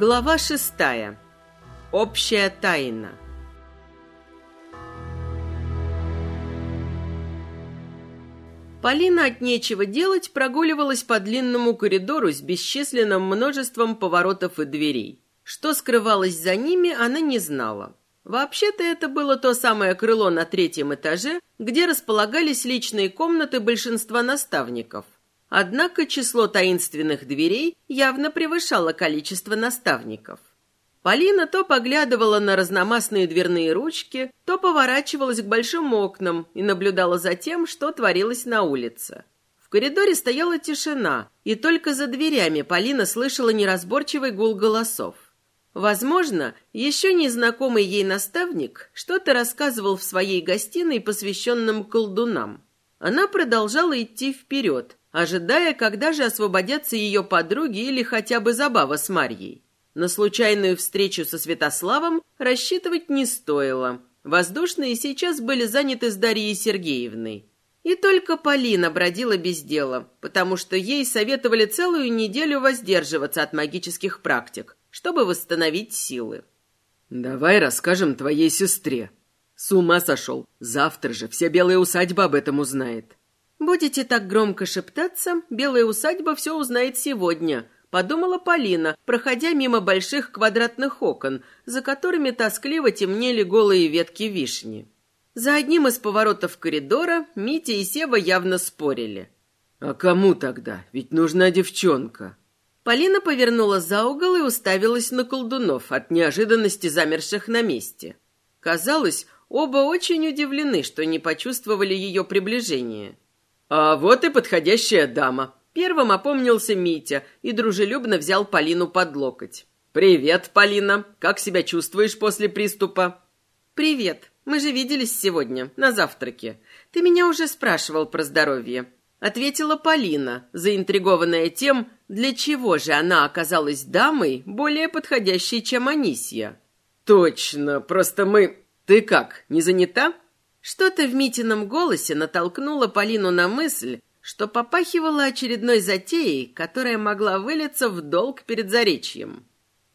Глава шестая. Общая тайна. Полина от нечего делать прогуливалась по длинному коридору с бесчисленным множеством поворотов и дверей. Что скрывалось за ними, она не знала. Вообще-то это было то самое крыло на третьем этаже, где располагались личные комнаты большинства наставников. Однако число таинственных дверей явно превышало количество наставников. Полина то поглядывала на разномастные дверные ручки, то поворачивалась к большим окнам и наблюдала за тем, что творилось на улице. В коридоре стояла тишина, и только за дверями Полина слышала неразборчивый гул голосов. Возможно, еще незнакомый ей наставник что-то рассказывал в своей гостиной, посвященном колдунам. Она продолжала идти вперед, ожидая, когда же освободятся ее подруги или хотя бы забава с Марьей. На случайную встречу со Святославом рассчитывать не стоило. Воздушные сейчас были заняты с Дарьей Сергеевной. И только Полина бродила без дела, потому что ей советовали целую неделю воздерживаться от магических практик, чтобы восстановить силы. «Давай расскажем твоей сестре». «С ума сошел. Завтра же вся белая усадьба об этом узнает». «Будете так громко шептаться, белая усадьба все узнает сегодня», подумала Полина, проходя мимо больших квадратных окон, за которыми тоскливо темнели голые ветки вишни. За одним из поворотов коридора Митя и Сева явно спорили. «А кому тогда? Ведь нужна девчонка». Полина повернула за угол и уставилась на колдунов от неожиданности замерших на месте. Казалось, оба очень удивлены, что не почувствовали ее приближение. «А вот и подходящая дама», Первым опомнился Митя и дружелюбно взял Полину под локоть. «Привет, Полина. Как себя чувствуешь после приступа?» «Привет. Мы же виделись сегодня, на завтраке. Ты меня уже спрашивал про здоровье». Ответила Полина, заинтригованная тем, для чего же она оказалась дамой, более подходящей, чем Анисья. «Точно. Просто мы... Ты как, не занята?» Что-то в Митином голосе натолкнуло Полину на мысль, что попахивало очередной затеей, которая могла вылиться в долг перед Заречьем.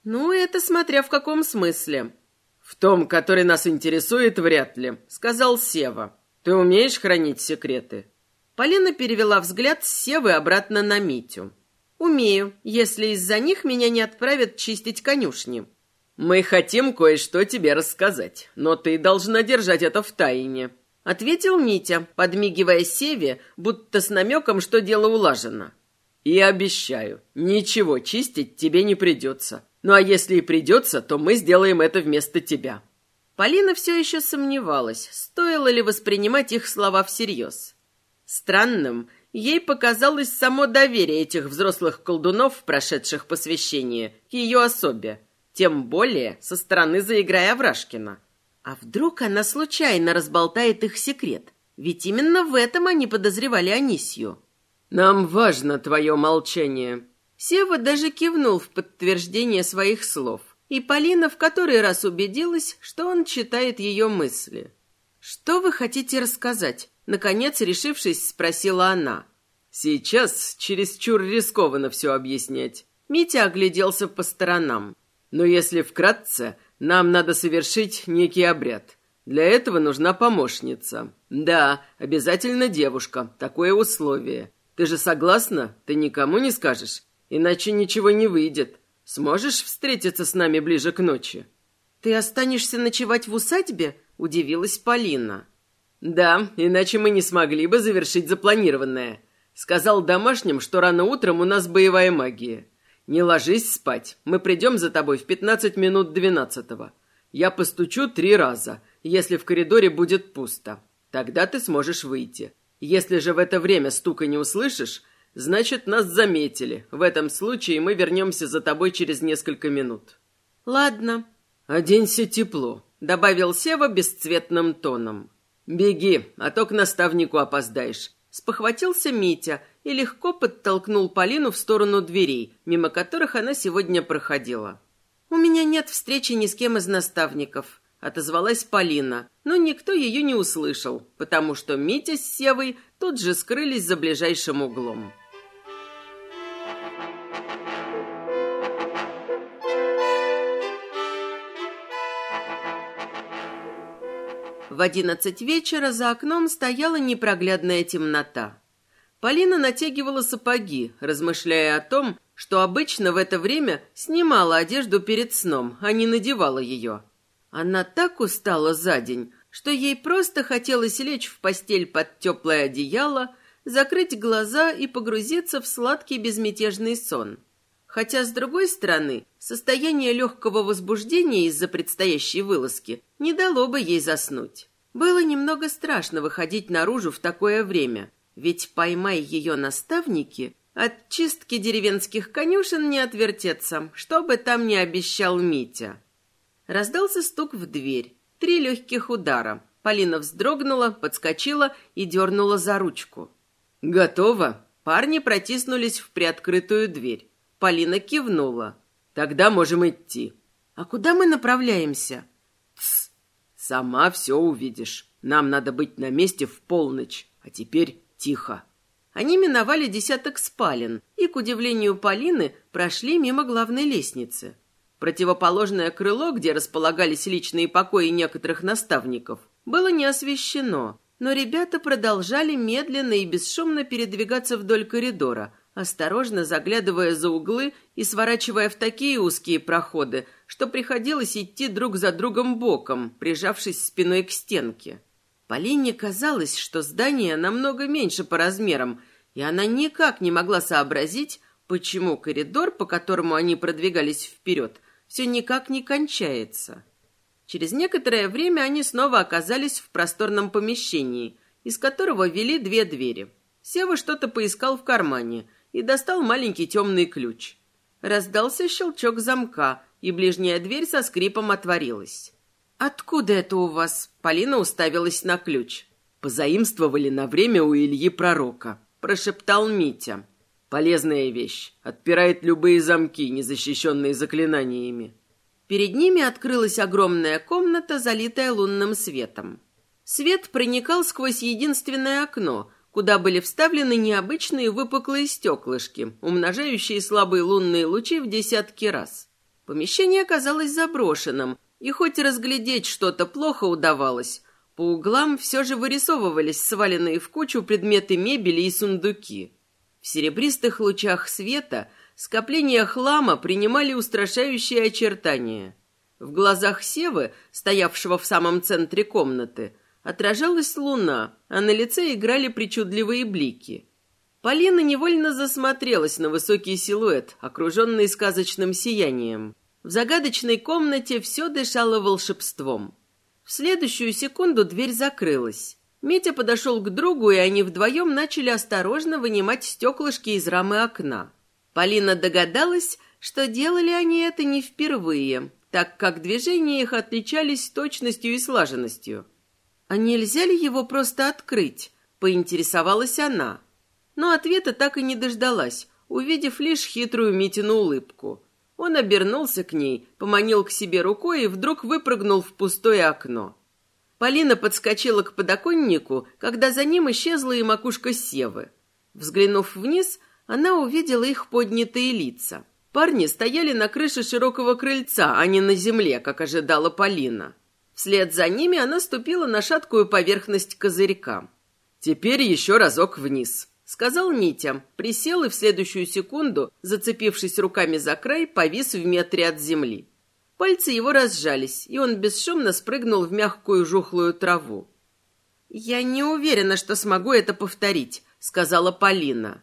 Ну, это смотря в каком смысле. В том, который нас интересует, вряд ли, сказал Сева. Ты умеешь хранить секреты? Полина перевела взгляд с Севы обратно на Митю. Умею, если из-за них меня не отправят чистить конюшни. Мы хотим кое-что тебе рассказать, но ты должна держать это в тайне. Ответил Митя, подмигивая Севе, будто с намеком, что дело улажено. И обещаю, ничего чистить тебе не придется. Ну а если и придется, то мы сделаем это вместо тебя. Полина все еще сомневалась, стоило ли воспринимать их слова всерьез. Странным ей показалось само доверие этих взрослых колдунов, прошедших посвящение, к ее особе, тем более со стороны заиграя Врашкина. А вдруг она случайно разболтает их секрет? Ведь именно в этом они подозревали Анисью. «Нам важно твое молчание». Сева даже кивнул в подтверждение своих слов. И Полина в который раз убедилась, что он читает ее мысли. «Что вы хотите рассказать?» Наконец, решившись, спросила она. «Сейчас чересчур рискованно все объяснять». Митя огляделся по сторонам. «Но если вкратце, нам надо совершить некий обряд. Для этого нужна помощница. Да, обязательно девушка. Такое условие. Ты же согласна? Ты никому не скажешь? Иначе ничего не выйдет. Сможешь встретиться с нами ближе к ночи? Ты останешься ночевать в усадьбе? Удивилась Полина. Да, иначе мы не смогли бы завершить запланированное. Сказал домашним, что рано утром у нас боевая магия. «Не ложись спать. Мы придем за тобой в пятнадцать минут двенадцатого. Я постучу три раза, если в коридоре будет пусто. Тогда ты сможешь выйти. Если же в это время стука не услышишь, значит, нас заметили. В этом случае мы вернемся за тобой через несколько минут». «Ладно». «Оденься тепло», — добавил Сева бесцветным тоном. «Беги, а то к наставнику опоздаешь. Спохватился Митя и легко подтолкнул Полину в сторону дверей, мимо которых она сегодня проходила. «У меня нет встречи ни с кем из наставников», — отозвалась Полина, но никто ее не услышал, потому что Митя с Севой тут же скрылись за ближайшим углом. В одиннадцать вечера за окном стояла непроглядная темнота. Полина натягивала сапоги, размышляя о том, что обычно в это время снимала одежду перед сном, а не надевала ее. Она так устала за день, что ей просто хотелось лечь в постель под теплое одеяло, закрыть глаза и погрузиться в сладкий безмятежный сон. Хотя, с другой стороны, состояние легкого возбуждения из-за предстоящей вылазки не дало бы ей заснуть. Было немного страшно выходить наружу в такое время, ведь поймай ее наставники, от чистки деревенских конюшен не отвертеться, что бы там ни обещал Митя. Раздался стук в дверь. Три легких удара. Полина вздрогнула, подскочила и дернула за ручку. «Готово!» Парни протиснулись в приоткрытую дверь. Полина кивнула. «Тогда можем идти». «А куда мы направляемся?» «Тсс! Сама все увидишь. Нам надо быть на месте в полночь. А теперь тихо». Они миновали десяток спален и, к удивлению Полины, прошли мимо главной лестницы. Противоположное крыло, где располагались личные покои некоторых наставников, было не освещено, но ребята продолжали медленно и бесшумно передвигаться вдоль коридора, осторожно заглядывая за углы и сворачивая в такие узкие проходы, что приходилось идти друг за другом боком, прижавшись спиной к стенке. Полине казалось, что здание намного меньше по размерам, и она никак не могла сообразить, почему коридор, по которому они продвигались вперед, все никак не кончается. Через некоторое время они снова оказались в просторном помещении, из которого вели две двери. Сева что-то поискал в кармане и достал маленький темный ключ. Раздался щелчок замка, и ближняя дверь со скрипом отворилась. «Откуда это у вас?» Полина уставилась на ключ. «Позаимствовали на время у Ильи Пророка», – прошептал Митя. «Полезная вещь. Отпирает любые замки, не защищенные заклинаниями». Перед ними открылась огромная комната, залитая лунным светом. Свет проникал сквозь единственное окно, куда были вставлены необычные выпуклые стеклышки, умножающие слабые лунные лучи в десятки раз. Помещение оказалось заброшенным, и хоть разглядеть что-то плохо удавалось, по углам все же вырисовывались сваленные в кучу предметы мебели и сундуки. В серебристых лучах света скопления хлама принимали устрашающие очертания. В глазах Севы, стоявшего в самом центре комнаты, отражалась луна, а на лице играли причудливые блики. Полина невольно засмотрелась на высокий силуэт, окруженный сказочным сиянием. В загадочной комнате все дышало волшебством. В следующую секунду дверь закрылась. Митя подошел к другу, и они вдвоем начали осторожно вынимать стеклышки из рамы окна. Полина догадалась, что делали они это не впервые, так как движения их отличались точностью и слаженностью. «А нельзя ли его просто открыть?» – поинтересовалась она. Но ответа так и не дождалась, увидев лишь хитрую Митину улыбку – он обернулся к ней, поманил к себе рукой и вдруг выпрыгнул в пустое окно. Полина подскочила к подоконнику, когда за ним исчезла и макушка Севы. Взглянув вниз, она увидела их поднятые лица. Парни стояли на крыше широкого крыльца, а не на земле, как ожидала Полина. Вслед за ними она ступила на шаткую поверхность козырька. «Теперь еще разок вниз», сказал Митя, присел и в следующую секунду, зацепившись руками за край, повис в метре от земли. Пальцы его разжались, и он бесшумно спрыгнул в мягкую жухлую траву. «Я не уверена, что смогу это повторить», — сказала Полина.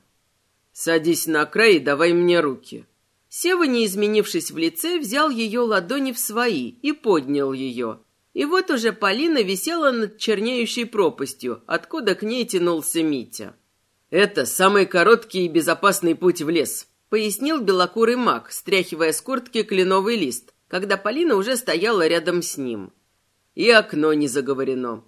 «Садись на край и давай мне руки». Сева, не изменившись в лице, взял ее ладони в свои и поднял ее. И вот уже Полина висела над чернеющей пропастью, откуда к ней тянулся Митя. «Это самый короткий и безопасный путь в лес», — пояснил белокурый маг, стряхивая с куртки кленовый лист, когда Полина уже стояла рядом с ним. «И окно не заговорено».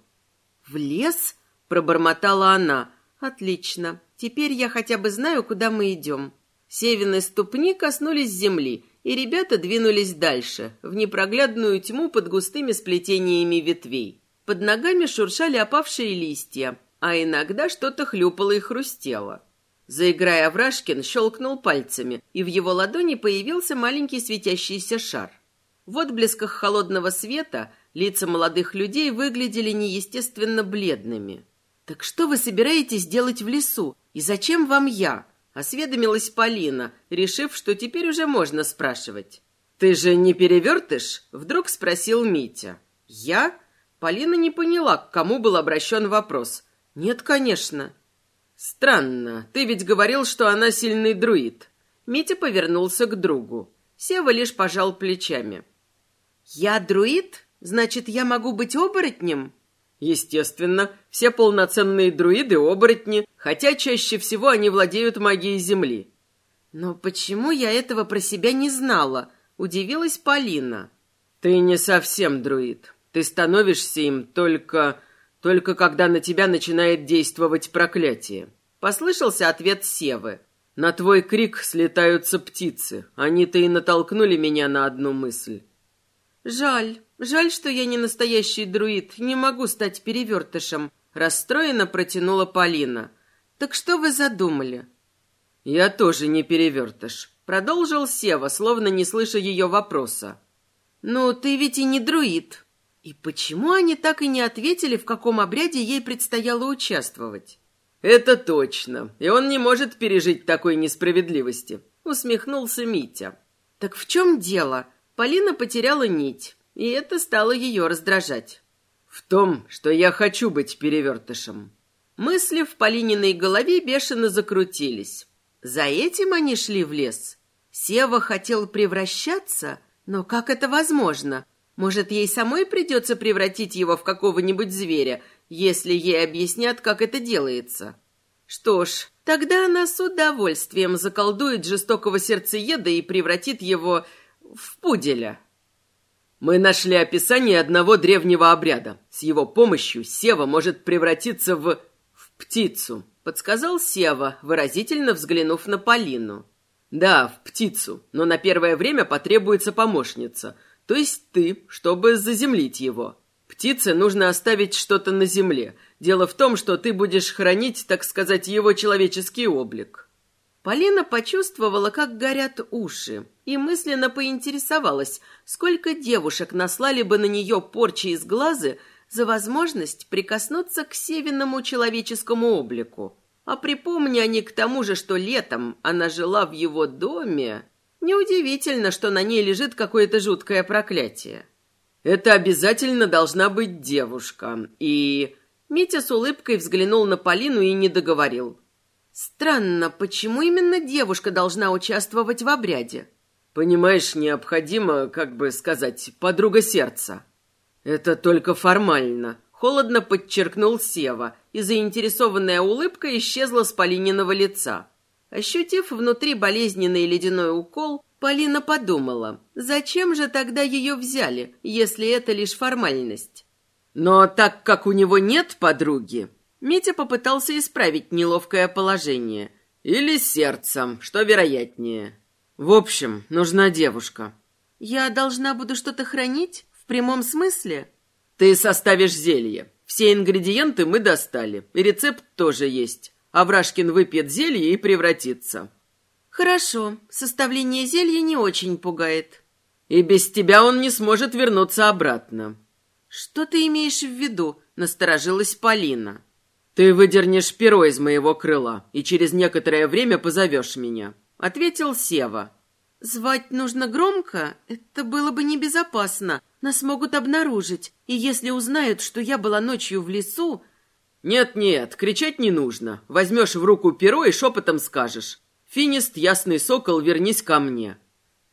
«В лес?» — пробормотала она. «Отлично. Теперь я хотя бы знаю, куда мы идем». Севины ступни коснулись земли, и ребята двинулись дальше, в непроглядную тьму под густыми сплетениями ветвей. Под ногами шуршали опавшие листья, а иногда что-то хлюпало и хрустело. Заиграя Врашкин, щелкнул пальцами, и в его ладони появился маленький светящийся шар. В отблесках холодного света Лица молодых людей выглядели неестественно бледными. «Так что вы собираетесь делать в лесу? И зачем вам я?» — осведомилась Полина, решив, что теперь уже можно спрашивать. «Ты же не перевертыш?» — вдруг спросил Митя. «Я?» Полина не поняла, к кому был обращен вопрос. «Нет, конечно». «Странно. Ты ведь говорил, что она сильный друид». Митя повернулся к другу. Сева лишь пожал плечами. «Я друид?» Значит, я могу быть оборотнем? Естественно, все полноценные друиды – оборотни, хотя чаще всего они владеют магией Земли. Но почему я этого про себя не знала? Удивилась Полина. Ты не совсем друид. Ты становишься им только... только когда на тебя начинает действовать проклятие. Послышался ответ Севы. На твой крик слетаются птицы. Они-то и натолкнули меня на одну мысль. Жаль. Жаль, что я не настоящий друид, не могу стать перевертышем. Расстроенно протянула Полина. Так что вы задумали? Я тоже не перевертыш. Продолжил Сева, словно не слыша ее вопроса. «Ну, ты ведь и не друид». И почему они так и не ответили, в каком обряде ей предстояло участвовать? «Это точно. И он не может пережить такой несправедливости», — усмехнулся Митя. «Так в чем дело?» Полина потеряла нить и это стало ее раздражать. «В том, что я хочу быть перевертышем». Мысли в Полининой голове бешено закрутились. За этим они шли в лес. Сева хотел превращаться, но как это возможно? Может, ей самой придется превратить его в какого-нибудь зверя, если ей объяснят, как это делается? Что ж, тогда она с удовольствием заколдует жестокого сердцееда и превратит его в пуделя. Мы нашли описание одного древнего обряда. С его помощью Сева может превратиться в... в птицу, подсказал Сева, выразительно взглянув на Полину. Да, в птицу, но на первое время потребуется помощница, то есть ты, чтобы заземлить его. Птице нужно оставить что-то на земле. Дело в том, что ты будешь хранить, так сказать, его человеческий облик. Полина почувствовала, как горят уши, и мысленно поинтересовалась, сколько девушек наслали бы на нее порчи из глаза за возможность прикоснуться к севинному человеческому облику. А припомни они к тому же, что летом она жила в его доме, неудивительно, что на ней лежит какое-то жуткое проклятие. Это обязательно должна быть девушка, и... Митя с улыбкой взглянул на Полину и не договорил. Странно, почему именно девушка должна участвовать в обряде? Понимаешь, необходимо, как бы сказать, подруга сердца. Это только формально. Холодно подчеркнул Сева, и заинтересованная улыбка исчезла с Полининого лица. Ощутив внутри болезненный ледяной укол, Полина подумала, зачем же тогда ее взяли, если это лишь формальность? Но так как у него нет подруги, Митя попытался исправить неловкое положение. Или сердцем, что вероятнее. В общем, нужна девушка. Я должна буду что-то хранить? В прямом смысле? Ты составишь зелье. Все ингредиенты мы достали. И рецепт тоже есть. Аврашкин выпьет зелье и превратится. Хорошо. Составление зелья не очень пугает. И без тебя он не сможет вернуться обратно. Что ты имеешь в виду? Насторожилась Полина. «Ты выдернешь перо из моего крыла и через некоторое время позовешь меня», — ответил Сева. «Звать нужно громко? Это было бы небезопасно. Нас могут обнаружить, и если узнают, что я была ночью в лесу...» «Нет-нет, кричать не нужно. Возьмешь в руку перо и шепотом скажешь. «Финист, ясный сокол, вернись ко мне».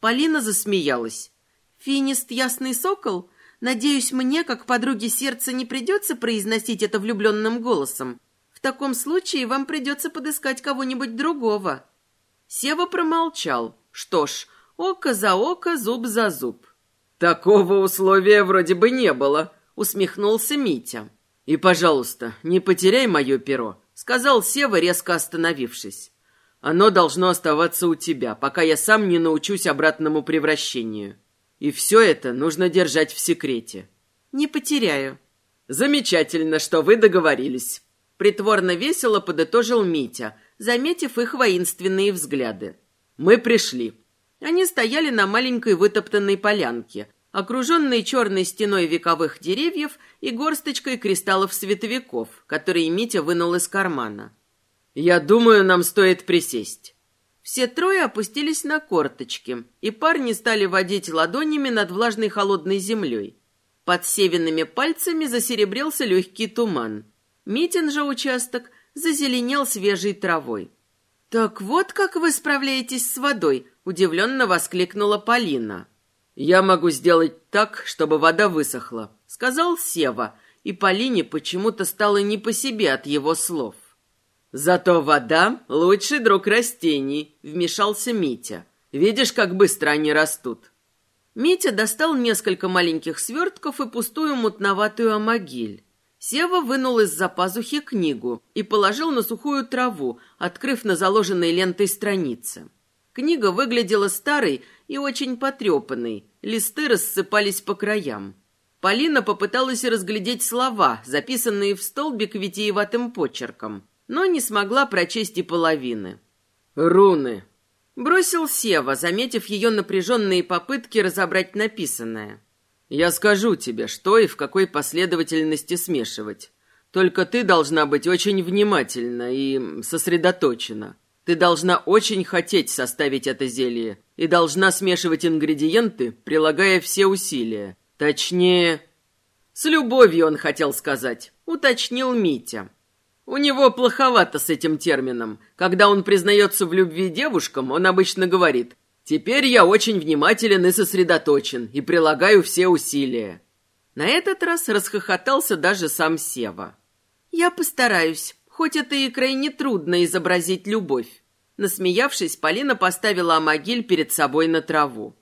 Полина засмеялась. «Финист, ясный сокол? Надеюсь, мне, как подруге сердца, не придется произносить это влюбленным голосом. В таком случае вам придется подыскать кого-нибудь другого». Сева промолчал. Что ж, око за око, зуб за зуб. «Такого условия вроде бы не было», — усмехнулся Митя. «И, пожалуйста, не потеряй мое перо», — сказал Сева, резко остановившись. «Оно должно оставаться у тебя, пока я сам не научусь обратному превращению. И все это нужно держать в секрете. Не потеряю. Замечательно, что вы договорились. Притворно весело подытожил Митя, заметив их воинственные взгляды. Мы пришли. Они стояли на маленькой вытоптанной полянке. Окруженный черной стеной вековых деревьев и горсточкой кристаллов-световиков, которые Митя вынул из кармана. «Я думаю, нам стоит присесть». Все трое опустились на корточки, и парни стали водить ладонями над влажной холодной землей. Под севенными пальцами засеребрился легкий туман. Митин же участок зазеленел свежей травой. «Так вот как вы справляетесь с водой!» — удивленно воскликнула Полина. «Я могу сделать так, чтобы вода высохла», — сказал Сева, и Полине почему-то стало не по себе от его слов. «Зато вода — лучший друг растений», — вмешался Митя. «Видишь, как быстро они растут?» Митя достал несколько маленьких свертков и пустую мутноватую амагиль. Сева вынул из-за пазухи книгу и положил на сухую траву, открыв на заложенной лентой странице. Книга выглядела старой и очень потрепанной, листы рассыпались по краям. Полина попыталась разглядеть слова, записанные в столбик витиеватым почерком, но не смогла прочесть и половины. «Руны», — бросил Сева, заметив ее напряженные попытки разобрать написанное. Я скажу тебе, что и в какой последовательности смешивать. Только ты должна быть очень внимательна и сосредоточена. Ты должна очень хотеть составить это зелье и должна смешивать ингредиенты, прилагая все усилия. Точнее... С любовью он хотел сказать, уточнил Митя. У него плоховато с этим термином. Когда он признается в любви девушкам, он обычно говорит Теперь я очень внимателен и сосредоточен, и прилагаю все усилия». На этот раз расхохотался даже сам Сева. «Я постараюсь, хоть это и крайне трудно изобразить любовь». Насмеявшись, Полина поставила Амагиль перед собой на траву.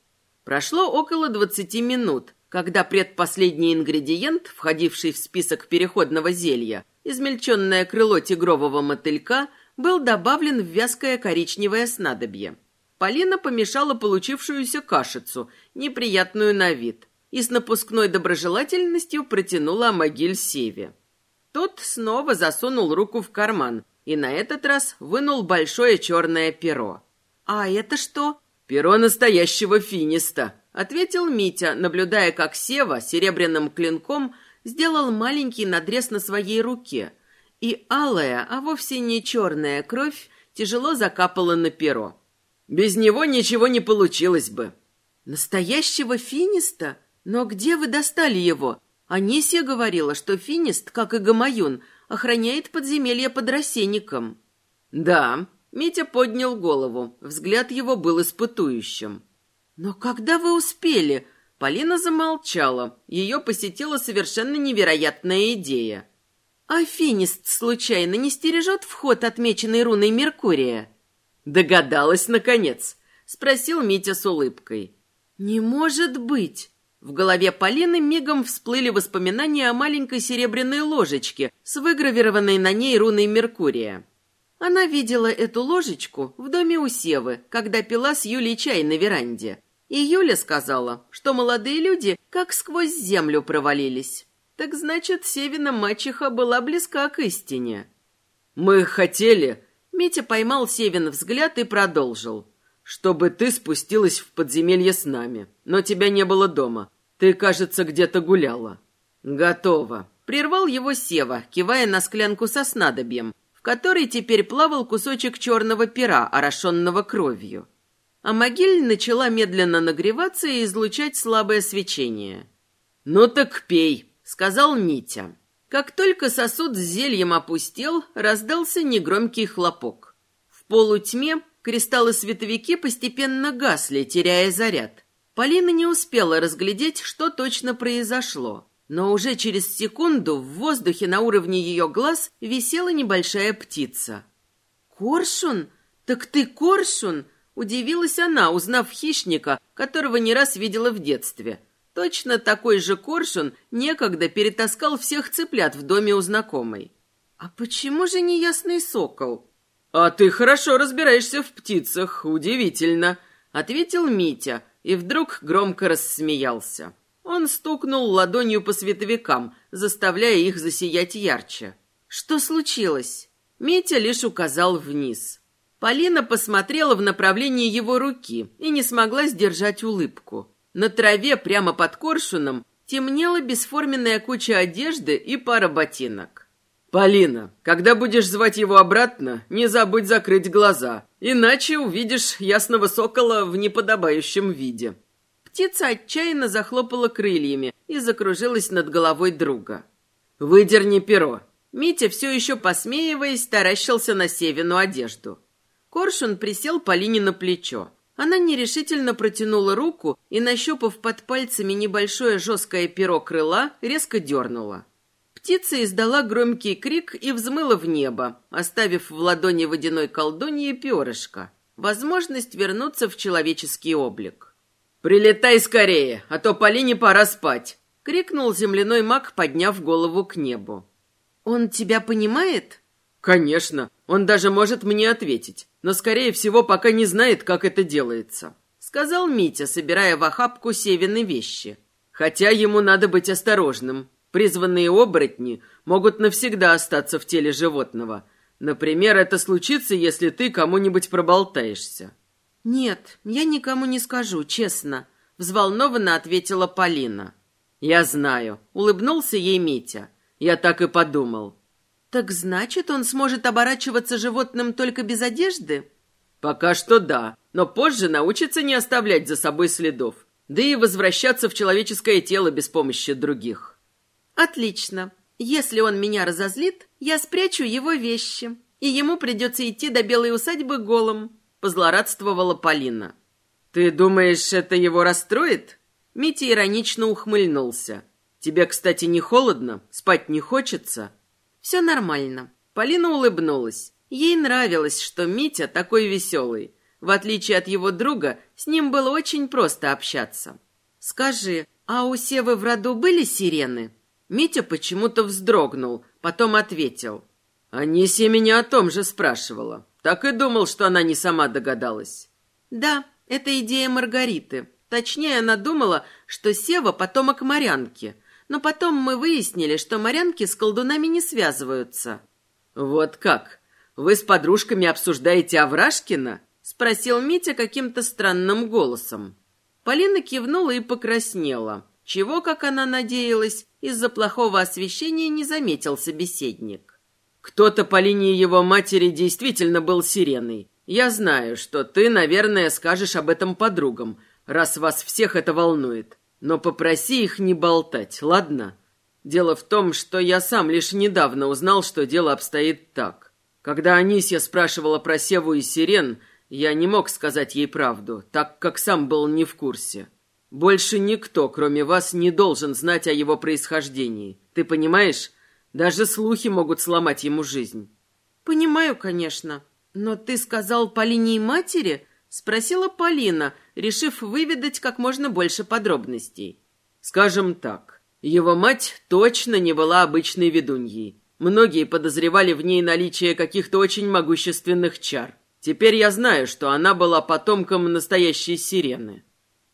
Прошло около двадцати минут, когда предпоследний ингредиент, входивший в список переходного зелья, измельченное крыло тигрового мотылька, был добавлен в вязкое коричневое снадобье. Полина помешала получившуюся кашицу, неприятную на вид, и с напускной доброжелательностью протянула могиль Севе. Тот снова засунул руку в карман и на этот раз вынул большое черное перо. «А это что?» «Перо настоящего финиста», — ответил Митя, наблюдая, как Сева серебряным клинком сделал маленький надрез на своей руке, и алая, а вовсе не черная кровь тяжело закапала на перо. Без него ничего не получилось бы. Настоящего финиста? Но где вы достали его? Анисия говорила, что финист, как и Гамаюн, охраняет подземелье под рассенником. Да, Митя поднял голову. Взгляд его был испытующим. Но когда вы успели? Полина замолчала. Ее посетила совершенно невероятная идея. А финист случайно не стережет вход, отмеченный руной Меркурия? «Догадалась, наконец?» — спросил Митя с улыбкой. «Не может быть!» В голове Полины мигом всплыли воспоминания о маленькой серебряной ложечке с выгравированной на ней руной Меркурия. Она видела эту ложечку в доме у Севы, когда пила с Юлей чай на веранде. И Юля сказала, что молодые люди как сквозь землю провалились. Так значит, Севина мачеха была близка к истине. «Мы хотели», Митя поймал Севин взгляд и продолжил. «Чтобы ты спустилась в подземелье с нами, но тебя не было дома. Ты, кажется, где-то гуляла». «Готово», — прервал его Сева, кивая на склянку со снадобьем, в которой теперь плавал кусочек черного пера, орошенного кровью. А могиль начала медленно нагреваться и излучать слабое свечение. «Ну так пей», — сказал Митя. Как только сосуд с зельем опустел, раздался негромкий хлопок. В полутьме кристаллы-световики постепенно гасли, теряя заряд. Полина не успела разглядеть, что точно произошло. Но уже через секунду в воздухе на уровне ее глаз висела небольшая птица. «Коршун? Так ты коршун?» Удивилась она, узнав хищника, которого не раз видела в детстве – Точно такой же коршун некогда перетаскал всех цыплят в доме у знакомой. А почему же не ясный сокол? А ты хорошо разбираешься в птицах, удивительно, ответил Митя и вдруг громко рассмеялся. Он стукнул ладонью по световикам, заставляя их засиять ярче. Что случилось? Митя лишь указал вниз. Полина посмотрела в направлении его руки и не смогла сдержать улыбку. На траве прямо под коршуном темнела бесформенная куча одежды и пара ботинок. «Полина, когда будешь звать его обратно, не забудь закрыть глаза, иначе увидишь ясного сокола в неподобающем виде». Птица отчаянно захлопала крыльями и закружилась над головой друга. «Выдерни перо». Митя, все еще посмеиваясь, таращился на Севину одежду. Коршун присел Полине на плечо. Она нерешительно протянула руку и, нащупав под пальцами небольшое жесткое перо крыла, резко дернула. Птица издала громкий крик и взмыла в небо, оставив в ладони водяной колдуньи перышко. Возможность вернуться в человеческий облик. «Прилетай скорее, а то Полине пора спать!» — крикнул земляной маг, подняв голову к небу. «Он тебя понимает?» «Конечно. Он даже может мне ответить, но, скорее всего, пока не знает, как это делается», — сказал Митя, собирая в охапку Севины вещи. «Хотя ему надо быть осторожным. Призванные оборотни могут навсегда остаться в теле животного. Например, это случится, если ты кому-нибудь проболтаешься». «Нет, я никому не скажу, честно», — взволнованно ответила Полина. «Я знаю», — улыбнулся ей Митя. «Я так и подумал». «Так значит, он сможет оборачиваться животным только без одежды?» «Пока что да, но позже научится не оставлять за собой следов, да и возвращаться в человеческое тело без помощи других». «Отлично. Если он меня разозлит, я спрячу его вещи, и ему придется идти до белой усадьбы голым», — позлорадствовала Полина. «Ты думаешь, это его расстроит?» Митя иронично ухмыльнулся. «Тебе, кстати, не холодно? Спать не хочется?» «Все нормально». Полина улыбнулась. Ей нравилось, что Митя такой веселый. В отличие от его друга, с ним было очень просто общаться. «Скажи, а у Севы в роду были сирены?» Митя почему-то вздрогнул, потом ответил. «Анисия меня о том же спрашивала. Так и думал, что она не сама догадалась». «Да, это идея Маргариты. Точнее, она думала, что Сева потомок морянки. Но потом мы выяснили, что морянки с колдунами не связываются. «Вот как? Вы с подружками обсуждаете Аврашкина?» — спросил Митя каким-то странным голосом. Полина кивнула и покраснела. Чего, как она надеялась, из-за плохого освещения не заметил собеседник. «Кто-то по линии его матери действительно был сиреной. Я знаю, что ты, наверное, скажешь об этом подругам, раз вас всех это волнует. Но попроси их не болтать, ладно? Дело в том, что я сам лишь недавно узнал, что дело обстоит так. Когда Анисья спрашивала про Севу и Сирен, я не мог сказать ей правду, так как сам был не в курсе. Больше никто, кроме вас, не должен знать о его происхождении. Ты понимаешь? Даже слухи могут сломать ему жизнь. Понимаю, конечно. Но ты сказал по линии матери? Спросила Полина, решив выведать как можно больше подробностей. Скажем так, его мать точно не была обычной ведуньей. Многие подозревали в ней наличие каких-то очень могущественных чар. Теперь я знаю, что она была потомком настоящей сирены.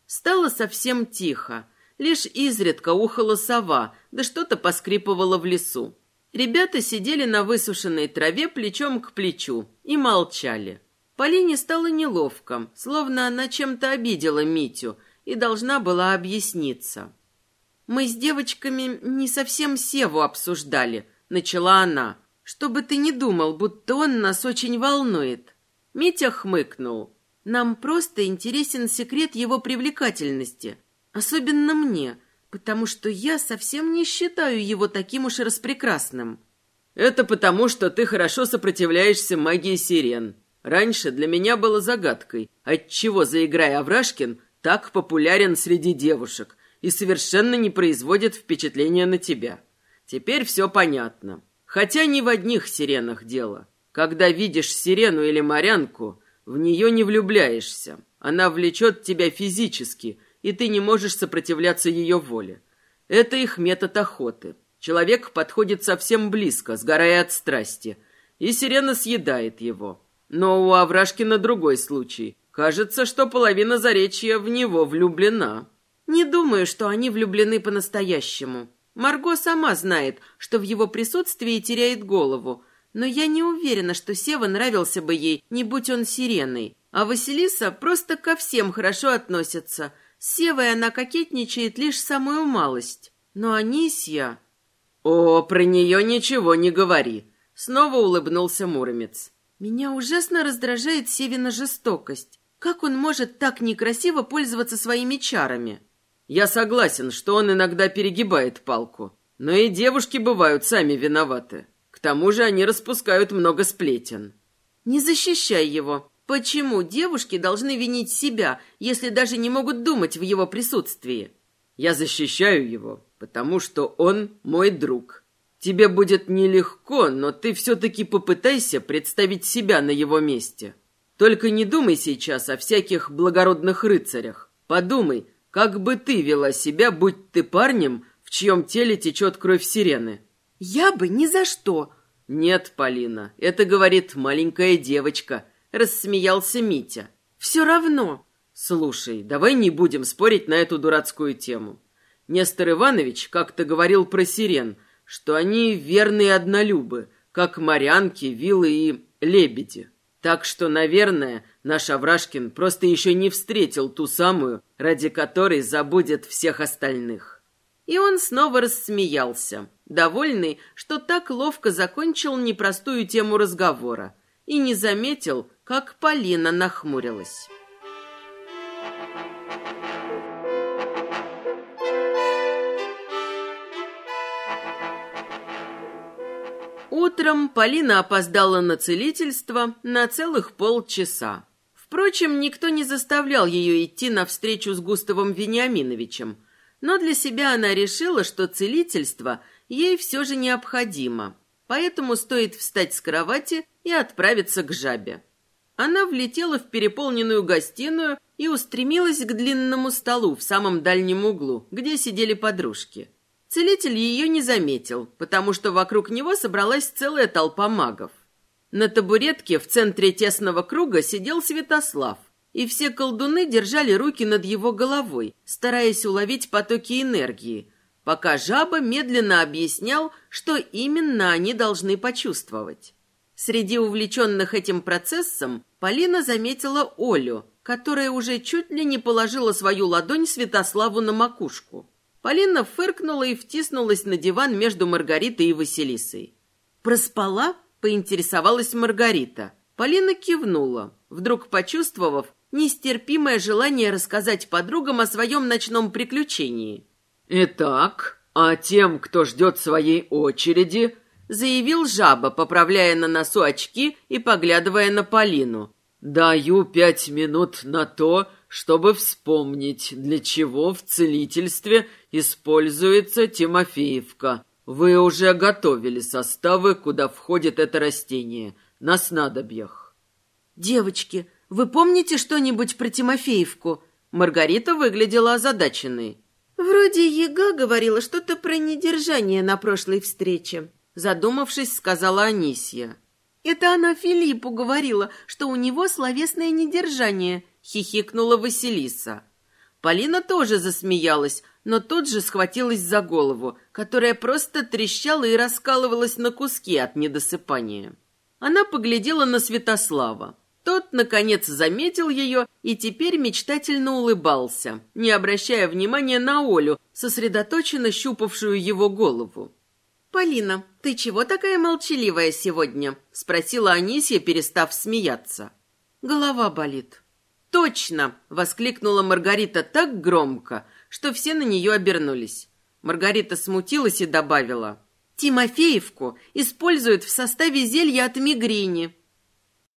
Стало совсем тихо. Лишь изредка ухала сова, да что-то поскрипывало в лесу. Ребята сидели на высушенной траве плечом к плечу и молчали. Полине стало неловко, словно она чем-то обидела Митю и должна была объясниться. «Мы с девочками не совсем Севу обсуждали», — начала она. «Чтобы ты не думал, будто он нас очень волнует». Митя хмыкнул. «Нам просто интересен секрет его привлекательности. Особенно мне, потому что я совсем не считаю его таким уж распрекрасным». «Это потому, что ты хорошо сопротивляешься магии сирен», Раньше для меня было загадкой, отчего, заиграя Аврашкин, так популярен среди девушек и совершенно не производит впечатления на тебя. Теперь все понятно. Хотя не в одних сиренах дело. Когда видишь сирену или морянку, в нее не влюбляешься. Она влечет тебя физически, и ты не можешь сопротивляться ее воле. Это их метод охоты. Человек подходит совсем близко, сгорая от страсти, и сирена съедает его. Но у Аврашкина другой случай. Кажется, что половина Заречья в него влюблена. Не думаю, что они влюблены по-настоящему. Марго сама знает, что в его присутствии теряет голову, но я не уверена, что Сева нравился бы ей, не будь он сиреной. А Василиса просто ко всем хорошо относится. С Севой она кокетничает лишь самую малость. Но Анисья... «О, про нее ничего не говори!» Снова улыбнулся Муромец. «Меня ужасно раздражает Севина жестокость. Как он может так некрасиво пользоваться своими чарами?» «Я согласен, что он иногда перегибает палку. Но и девушки бывают сами виноваты. К тому же они распускают много сплетен». «Не защищай его. Почему девушки должны винить себя, если даже не могут думать в его присутствии?» «Я защищаю его, потому что он мой друг. Тебе будет нелегко, но ты все-таки попытайся представить себя на его месте. Только не думай сейчас о всяких благородных рыцарях. Подумай, как бы ты вела себя, будь ты парнем, в чьем теле течет кровь сирены. Я бы ни за что. Нет, Полина, это говорит маленькая девочка, рассмеялся Митя. Все равно. Слушай, давай не будем спорить на эту дурацкую тему. Нестор Иванович как-то говорил про сирен – что они верные однолюбы, как морянки, вилы и лебеди. Так что, наверное, наш Аврашкин просто еще не встретил ту самую, ради которой забудет всех остальных. И он снова рассмеялся, довольный, что так ловко закончил непростую тему разговора, и не заметил, как Полина нахмурилась. Утром Полина опоздала на целительство на целых полчаса. Впрочем, никто не заставлял ее идти на встречу с Густавом Вениаминовичем, но для себя она решила, что целительство ей все же необходимо, поэтому стоит встать с кровати и отправиться к жабе. Она влетела в переполненную гостиную и устремилась к длинному столу в самом дальнем углу, где сидели подружки – Целитель ее не заметил, потому что вокруг него собралась целая толпа магов. На табуретке в центре тесного круга сидел Святослав, и все колдуны держали руки над его головой, стараясь уловить потоки энергии, пока жаба медленно объяснял, что именно они должны почувствовать. Среди увлеченных этим процессом Полина заметила Олю, которая уже чуть ли не положила свою ладонь Святославу на макушку. Полина фыркнула и втиснулась на диван между Маргаритой и Василисой. «Проспала?» — поинтересовалась Маргарита. Полина кивнула, вдруг почувствовав нестерпимое желание рассказать подругам о своем ночном приключении. «Итак, а тем, кто ждет своей очереди...» — заявил жаба, поправляя на носу очки и поглядывая на Полину. «Даю пять минут на то, чтобы вспомнить, для чего в целительстве используется Тимофеевка. Вы уже готовили составы, куда входит это растение, на снадобьях. Девочки, вы помните что-нибудь про Тимофеевку? Маргарита выглядела озадаченной. Вроде Ега говорила что-то про недержание на прошлой встрече. Задумавшись, сказала Анисия. Это она Филиппу говорила, что у него словесное недержание, хихикнула Василиса. Полина тоже засмеялась, но тут же схватилась за голову, которая просто трещала и раскалывалась на куски от недосыпания. Она поглядела на Святослава. Тот, наконец, заметил ее и теперь мечтательно улыбался, не обращая внимания на Олю, сосредоточенно щупавшую его голову. «Полина, ты чего такая молчаливая сегодня?» — спросила Анисия, перестав смеяться. «Голова болит». «Точно!» — воскликнула Маргарита так громко, что все на нее обернулись. Маргарита смутилась и добавила. «Тимофеевку используют в составе зелья от мигрени.